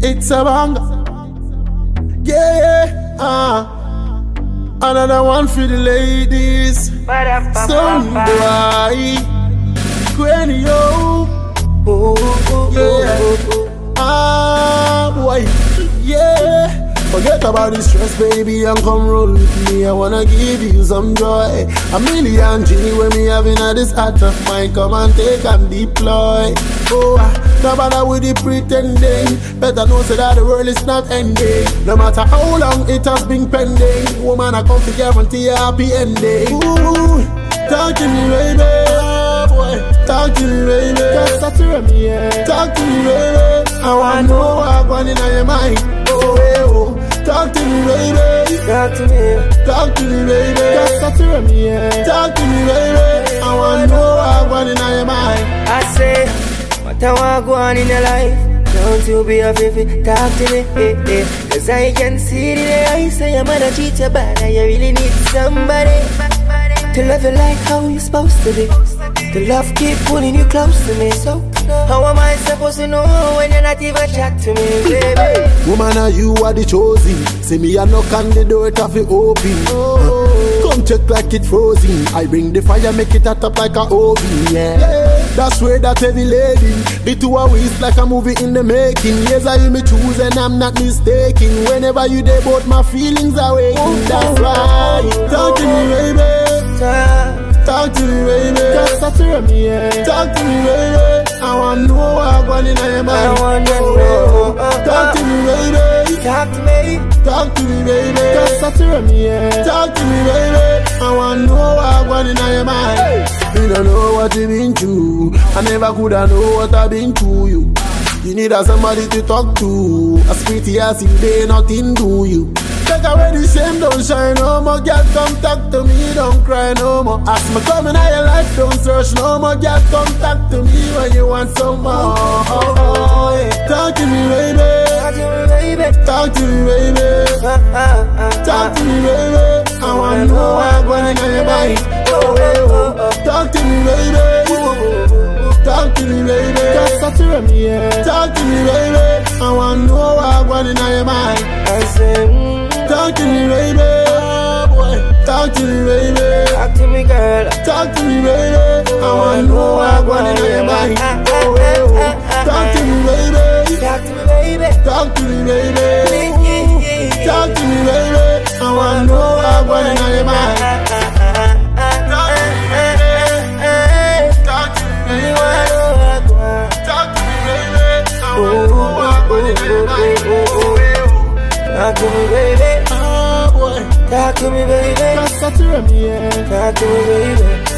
It's a banger. Yeah. Ah. Another one for the ladies. Some boy. Granny, yo. Yeah. Ah, boy. Yeah. Forget about the stress, baby, and come roll with me. I wanna give you some joy. A million G when me having a this heart of mine. Come and take and deploy. Oh, ah, no matter with the pretending. Better know say that the world is not ending. No matter how long it has been pending. Woman, I come to guarantee a happy ending. Ooh, talk to me, baby. Boy. Talk to me, baby. Cause that's me, yeah. Talk to me, baby. I wanna know what's going in your mind. Talk to me, baby. That's me, yeah. Talk to me, baby. I wanna know what's going in your mind. I say, what I want go on in your life. Don't you be afraid to talk to me, eh, eh. Cause I can see your eyes. Say I'm gonna treat you and you really need somebody to love you like how you supposed to be. The love keep pulling you close to me. So, how am I supposed to know when you're not even chat to me, baby? Woman, are you are the chosen. See me, I knock on the door, it have it open. Uh, come check like it frozen. I bring the fire, make it hot up like a oven. Yeah. That's where that heavy lady. The two are waist like a movie in the making. Yes, I hear me choose and I'm not mistaken. Whenever you there, both my feelings are waking. That's right. Talk to me, baby. Talk to me, Cause me, yeah. Talk to me, baby. I wanna know what's going in your mind. I wanna know. Talk to me, baby. Talk to me. Talk to me, baby. Cause that's me, yeah. Talk to me, baby. I wanna know what's going in your mind. You don't know what you been through. I never could have know what I've been through. You, you need a somebody to talk to. As pretty as you, they nothing do you. Take away the shame, don't shine no more. Girl, come talk to me, don't cry no more. As me coming out your life, don't search no more. Girl, come talk to me when you want some more. Oh, oh, yeah. Talk to me, baby. Talk to me, baby. Talk to me, baby. Ah, ah, ah, Talk to me, going on in your mind. I say, mm, Talk to me, baby. Oh, boy. Talk to me, baby. talk to me, girl. Talk to me, baby. I wanna know what's going on in your mind. Oh, oh, oh. Talk to me, baby. Talk to me, baby. Talk to me, baby. Talk to me, baby. I wanna know what's going on in your mind. Talk to me, baby. Talk to me, Talk to me, baby. Oh, boy. Talk to me, baby. Such a me, yeah. Talk to me, baby.